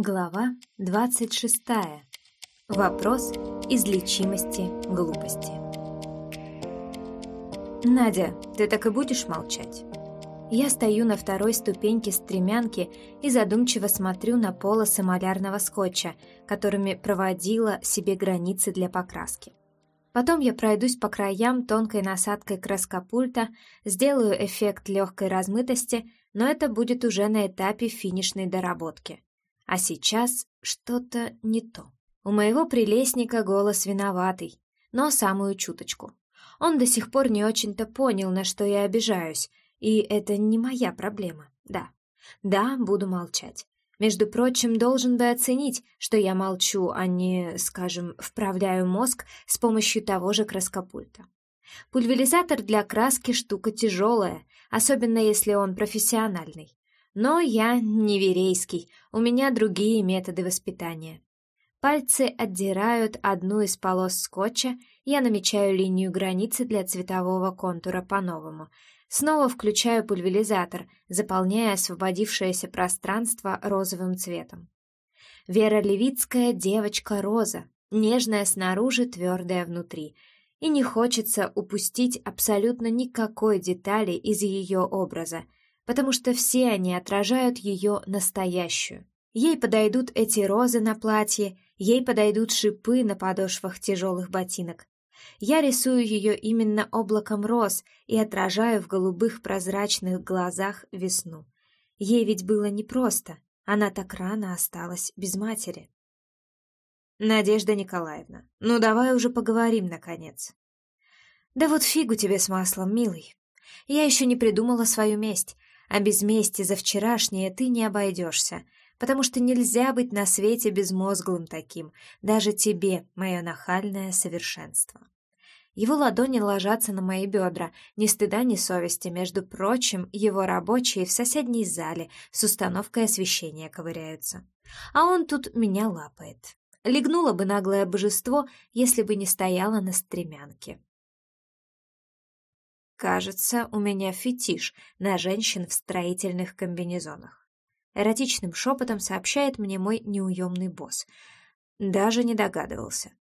Глава 26. Вопрос излечимости глупости. «Надя, ты так и будешь молчать?» Я стою на второй ступеньке стремянки и задумчиво смотрю на полосы малярного скотча, которыми проводила себе границы для покраски. Потом я пройдусь по краям тонкой насадкой краскопульта, сделаю эффект легкой размытости, но это будет уже на этапе финишной доработки. А сейчас что-то не то. У моего прелестника голос виноватый, но самую чуточку. Он до сих пор не очень-то понял, на что я обижаюсь, и это не моя проблема, да. Да, буду молчать. Между прочим, должен бы оценить, что я молчу, а не, скажем, вправляю мозг с помощью того же краскопульта. Пульверизатор для краски штука тяжелая, особенно если он профессиональный. Но я не верейский, у меня другие методы воспитания. Пальцы отдирают одну из полос скотча, я намечаю линию границы для цветового контура по-новому. Снова включаю пульверизатор, заполняя освободившееся пространство розовым цветом. Вера Левицкая — девочка-роза, нежная снаружи, твердая внутри. И не хочется упустить абсолютно никакой детали из ее образа — потому что все они отражают ее настоящую. Ей подойдут эти розы на платье, ей подойдут шипы на подошвах тяжелых ботинок. Я рисую ее именно облаком роз и отражаю в голубых прозрачных глазах весну. Ей ведь было непросто, она так рано осталась без матери. Надежда Николаевна, ну давай уже поговорим, наконец. Да вот фигу тебе с маслом, милый. Я еще не придумала свою месть, а без мести за вчерашнее ты не обойдешься, потому что нельзя быть на свете безмозглым таким, даже тебе, мое нахальное совершенство. Его ладони ложатся на мои бедра, ни стыда, ни совести. Между прочим, его рабочие в соседней зале с установкой освещения ковыряются. А он тут меня лапает. Легнуло бы наглое божество, если бы не стояло на стремянке. Кажется, у меня фетиш на женщин в строительных комбинезонах. Эротичным шепотом сообщает мне мой неуемный босс. Даже не догадывался.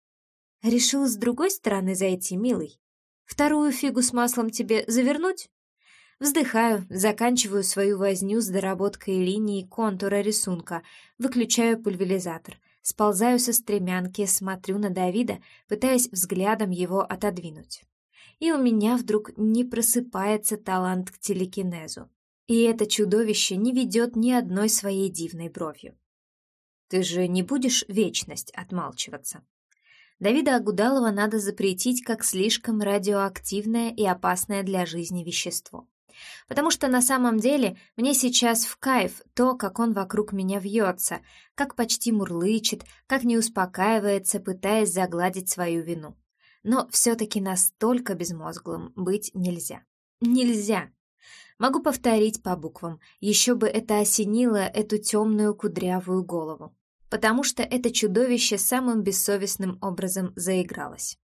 Решил с другой стороны зайти, милый. Вторую фигу с маслом тебе завернуть? Вздыхаю, заканчиваю свою возню с доработкой линии контура рисунка, выключаю пульверизатор, сползаю со стремянки, смотрю на Давида, пытаясь взглядом его отодвинуть и у меня вдруг не просыпается талант к телекинезу. И это чудовище не ведет ни одной своей дивной бровью. Ты же не будешь вечность отмалчиваться. Давида Агудалова надо запретить как слишком радиоактивное и опасное для жизни вещество. Потому что на самом деле мне сейчас в кайф то, как он вокруг меня вьется, как почти мурлычет, как не успокаивается, пытаясь загладить свою вину но все-таки настолько безмозглым быть нельзя. Нельзя! Могу повторить по буквам, еще бы это осенило эту темную кудрявую голову, потому что это чудовище самым бессовестным образом заигралось.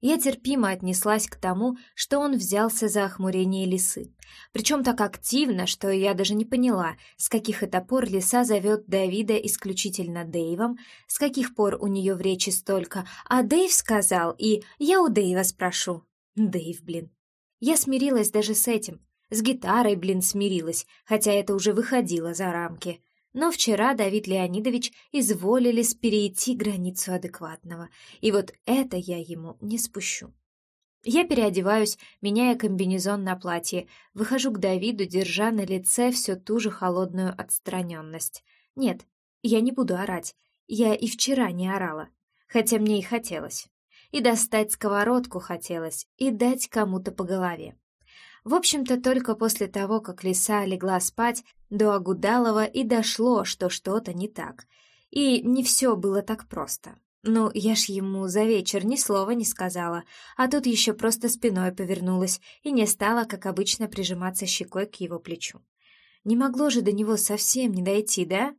Я терпимо отнеслась к тому, что он взялся за охмурение лисы. Причем так активно, что я даже не поняла, с каких это пор лиса зовет Давида исключительно Дэйвом, с каких пор у нее в речи столько «А Дэйв сказал» и «Я у Дэйва спрошу». Дэйв, блин. Я смирилась даже с этим. С гитарой, блин, смирилась, хотя это уже выходило за рамки. Но вчера Давид Леонидович изволили перейти границу адекватного, и вот это я ему не спущу. Я переодеваюсь, меняя комбинезон на платье, выхожу к Давиду, держа на лице все ту же холодную отстраненность. Нет, я не буду орать, я и вчера не орала, хотя мне и хотелось. И достать сковородку хотелось, и дать кому-то по голове. В общем-то, только после того, как лиса легла спать, до Агудалова и дошло, что что-то не так. И не все было так просто. Ну, я ж ему за вечер ни слова не сказала, а тут еще просто спиной повернулась и не стала, как обычно, прижиматься щекой к его плечу. Не могло же до него совсем не дойти, да?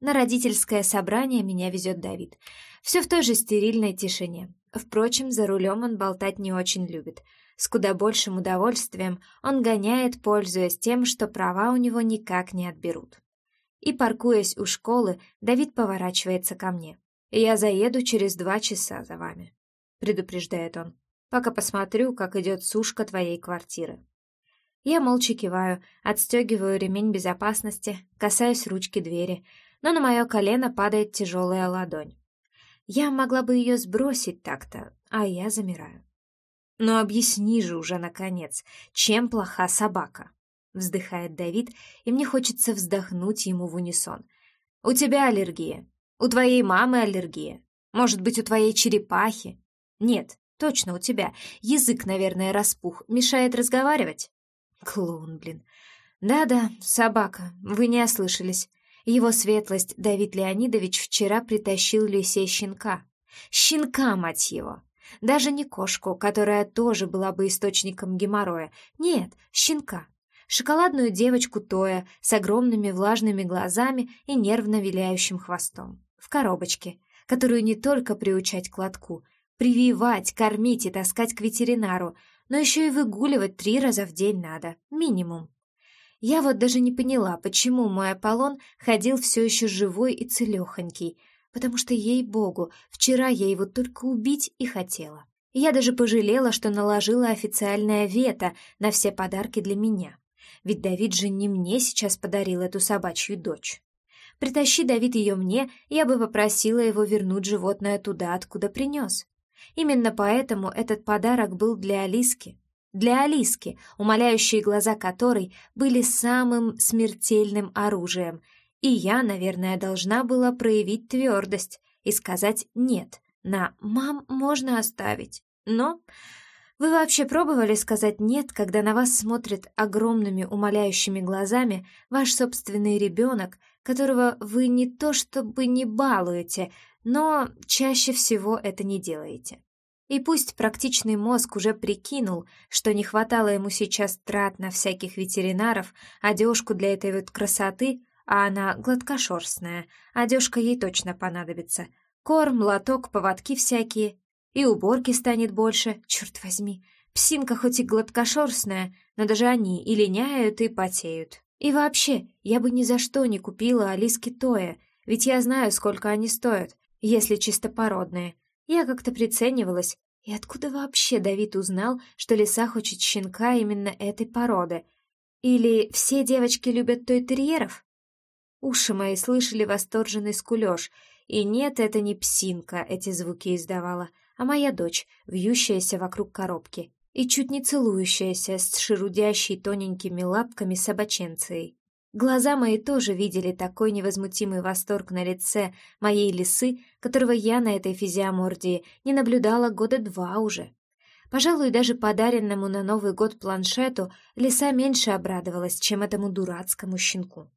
На родительское собрание меня везет Давид. Все в той же стерильной тишине. Впрочем, за рулем он болтать не очень любит — с куда большим удовольствием он гоняет, пользуясь тем, что права у него никак не отберут. И, паркуясь у школы, Давид поворачивается ко мне. «Я заеду через два часа за вами», — предупреждает он, «пока посмотрю, как идет сушка твоей квартиры». Я молча киваю, отстегиваю ремень безопасности, касаюсь ручки двери, но на мое колено падает тяжелая ладонь. Я могла бы ее сбросить так-то, а я замираю. «Но объясни же уже, наконец, чем плоха собака?» Вздыхает Давид, и мне хочется вздохнуть ему в унисон. «У тебя аллергия. У твоей мамы аллергия. Может быть, у твоей черепахи? Нет, точно у тебя. Язык, наверное, распух. Мешает разговаривать?» Клоун, блин. «Да-да, собака, вы не ослышались. Его светлость Давид Леонидович вчера притащил Лисе щенка. Щенка, мать его! Даже не кошку, которая тоже была бы источником геморроя. Нет, щенка. Шоколадную девочку Тоя с огромными влажными глазами и нервно виляющим хвостом. В коробочке, которую не только приучать к лотку, прививать, кормить и таскать к ветеринару, но еще и выгуливать три раза в день надо, минимум. Я вот даже не поняла, почему мой Аполлон ходил все еще живой и целехонький, потому что, ей-богу, вчера я его только убить и хотела. Я даже пожалела, что наложила официальное вето на все подарки для меня. Ведь Давид же не мне сейчас подарил эту собачью дочь. Притащи Давид ее мне, я бы попросила его вернуть животное туда, откуда принес. Именно поэтому этот подарок был для Алиски, для Алиски, умоляющие глаза которой были самым смертельным оружием, и я, наверное, должна была проявить твердость и сказать «нет» на «мам, можно оставить». Но вы вообще пробовали сказать «нет», когда на вас смотрит огромными умоляющими глазами ваш собственный ребенок, которого вы не то чтобы не балуете, но чаще всего это не делаете? И пусть практичный мозг уже прикинул, что не хватало ему сейчас трат на всяких ветеринаров, одежку для этой вот красоты, а она гладкошерстная, одежка ей точно понадобится. Корм, лоток, поводки всякие. И уборки станет больше, черт возьми. Псинка хоть и гладкошерстная, но даже они и линяют, и потеют. И вообще, я бы ни за что не купила Алиске Тоя, ведь я знаю, сколько они стоят, если чистопородные. Я как-то приценивалась, и откуда вообще Давид узнал, что лиса хочет щенка именно этой породы? Или все девочки любят той-терьеров? Уши мои слышали восторженный скулёж, и нет, это не псинка эти звуки издавала, а моя дочь, вьющаяся вокруг коробки и чуть не целующаяся с шерудящей тоненькими лапками собаченцией. Глаза мои тоже видели такой невозмутимый восторг на лице моей лисы, которого я на этой физиомордии не наблюдала года два уже. Пожалуй, даже подаренному на Новый год планшету лиса меньше обрадовалась, чем этому дурацкому щенку.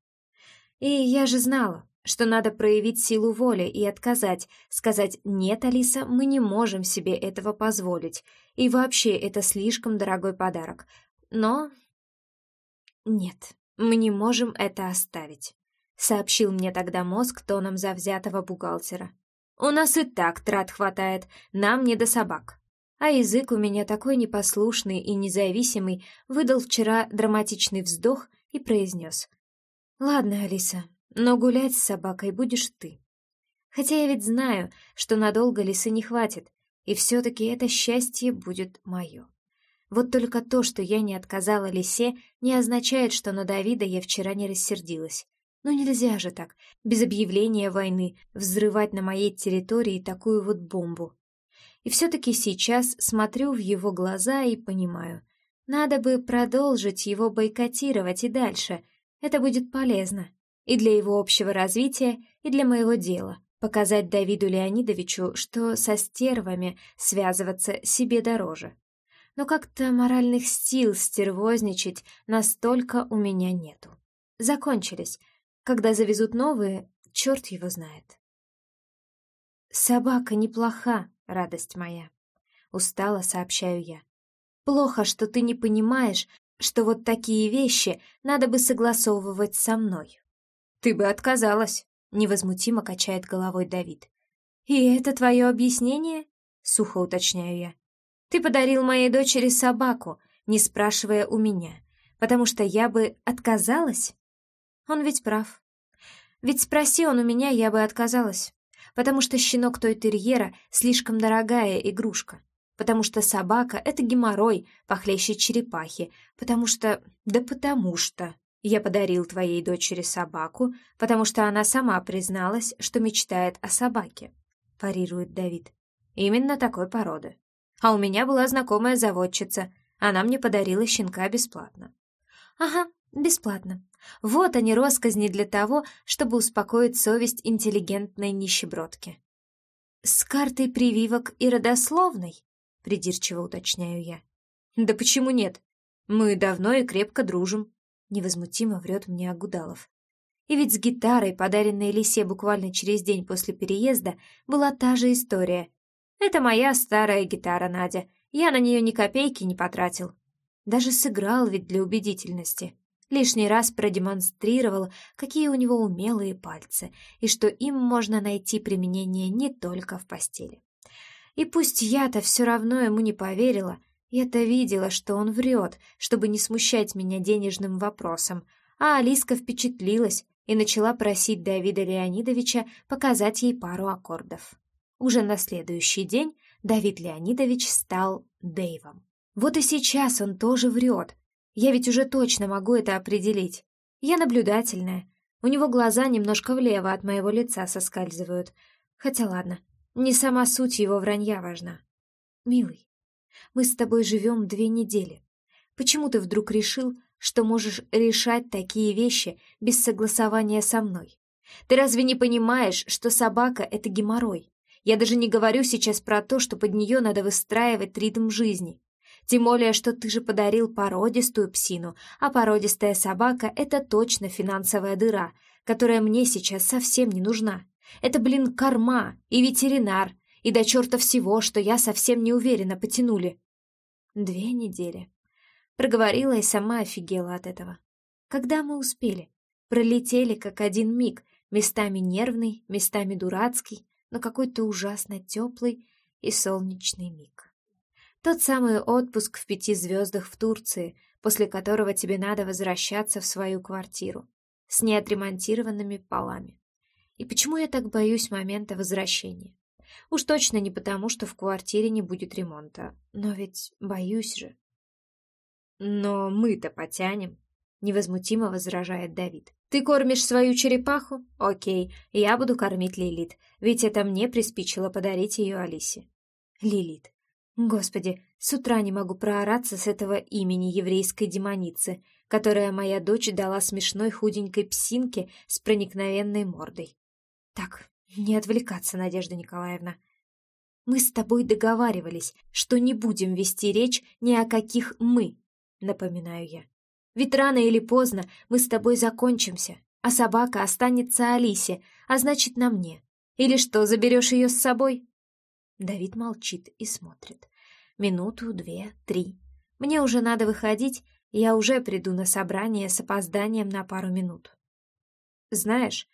И я же знала, что надо проявить силу воли и отказать, сказать «нет, Алиса, мы не можем себе этого позволить, и вообще это слишком дорогой подарок». Но нет. Мы не можем это оставить», — сообщил мне тогда мозг тоном завзятого бухгалтера. «У нас и так трат хватает, нам не до собак». А язык у меня такой непослушный и независимый выдал вчера драматичный вздох и произнес. «Ладно, Алиса, но гулять с собакой будешь ты. Хотя я ведь знаю, что надолго лисы не хватит, и все-таки это счастье будет мое». Вот только то, что я не отказала Лисе, не означает, что на Давида я вчера не рассердилась. Но нельзя же так, без объявления войны, взрывать на моей территории такую вот бомбу. И все-таки сейчас смотрю в его глаза и понимаю. Надо бы продолжить его бойкотировать и дальше. Это будет полезно. И для его общего развития, и для моего дела. Показать Давиду Леонидовичу, что со стервами связываться себе дороже но как-то моральных сил стервозничать настолько у меня нету. Закончились. Когда завезут новые, черт его знает. «Собака неплоха, радость моя», — устало сообщаю я. «Плохо, что ты не понимаешь, что вот такие вещи надо бы согласовывать со мной». «Ты бы отказалась», — невозмутимо качает головой Давид. «И это твое объяснение?» — сухо уточняю я. Ты подарил моей дочери собаку, не спрашивая у меня, потому что я бы отказалась? Он ведь прав. Ведь спроси он у меня, я бы отказалась. Потому что щенок той терьера слишком дорогая игрушка. Потому что собака — это геморрой, похлеще черепахи. Потому что... Да потому что... Я подарил твоей дочери собаку, потому что она сама призналась, что мечтает о собаке. Парирует Давид. Именно такой породы. А у меня была знакомая заводчица. Она мне подарила щенка бесплатно. Ага, бесплатно. Вот они росказни для того, чтобы успокоить совесть интеллигентной нищебродки. С картой прививок и родословной? Придирчиво уточняю я. Да почему нет? Мы давно и крепко дружим. Невозмутимо врет мне Агудалов. И ведь с гитарой, подаренной Лисе буквально через день после переезда, была та же история. Это моя старая гитара, Надя. Я на нее ни копейки не потратил. Даже сыграл ведь для убедительности. Лишний раз продемонстрировал, какие у него умелые пальцы, и что им можно найти применение не только в постели. И пусть я-то все равно ему не поверила, я-то видела, что он врет, чтобы не смущать меня денежным вопросом, а Алиска впечатлилась и начала просить Давида Леонидовича показать ей пару аккордов. Уже на следующий день Давид Леонидович стал Дэйвом. Вот и сейчас он тоже врет. Я ведь уже точно могу это определить. Я наблюдательная. У него глаза немножко влево от моего лица соскальзывают. Хотя ладно, не сама суть его вранья важна. Милый, мы с тобой живем две недели. Почему ты вдруг решил, что можешь решать такие вещи без согласования со мной? Ты разве не понимаешь, что собака — это геморрой? Я даже не говорю сейчас про то, что под нее надо выстраивать ритм жизни. Тем более, что ты же подарил породистую псину, а породистая собака — это точно финансовая дыра, которая мне сейчас совсем не нужна. Это, блин, корма и ветеринар, и до черта всего, что я совсем не уверена, потянули. Две недели. Проговорила и сама офигела от этого. Когда мы успели? Пролетели как один миг, местами нервный, местами дурацкий, но какой-то ужасно теплый и солнечный миг. Тот самый отпуск в пяти звездах в Турции, после которого тебе надо возвращаться в свою квартиру с неотремонтированными полами. И почему я так боюсь момента возвращения? Уж точно не потому, что в квартире не будет ремонта. Но ведь боюсь же. Но мы-то потянем, невозмутимо возражает Давид. Ты кормишь свою черепаху? Окей, я буду кормить Лилит, ведь это мне приспичило подарить ее Алисе. Лилит. Господи, с утра не могу проораться с этого имени еврейской демоницы, которая моя дочь дала смешной худенькой псинке с проникновенной мордой. Так, не отвлекаться, Надежда Николаевна. Мы с тобой договаривались, что не будем вести речь ни о каких «мы», напоминаю я. Ведь рано или поздно мы с тобой закончимся, а собака останется Алисе, а значит, на мне. Или что, заберешь ее с собой? Давид молчит и смотрит. Минуту, две, три. Мне уже надо выходить, я уже приду на собрание с опозданием на пару минут. Знаешь,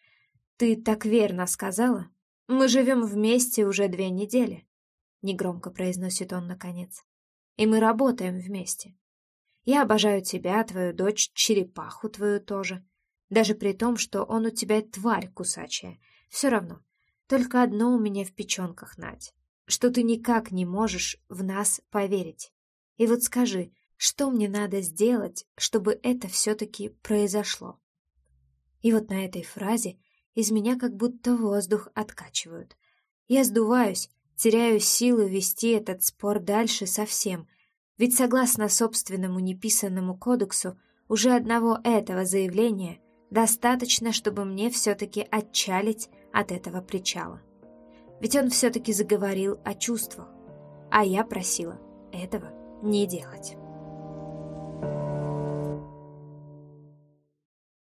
ты так верно сказала. Мы живем вместе уже две недели. Негромко произносит он наконец. И мы работаем вместе. Я обожаю тебя, твою дочь, черепаху твою тоже. Даже при том, что он у тебя тварь кусачая. Все равно. Только одно у меня в печенках, Надь что ты никак не можешь в нас поверить. И вот скажи, что мне надо сделать, чтобы это все-таки произошло?» И вот на этой фразе из меня как будто воздух откачивают. Я сдуваюсь, теряю силы вести этот спор дальше совсем, ведь согласно собственному неписанному кодексу, уже одного этого заявления достаточно, чтобы мне все-таки отчалить от этого причала. Ведь он все-таки заговорил о чувствах, а я просила этого не делать.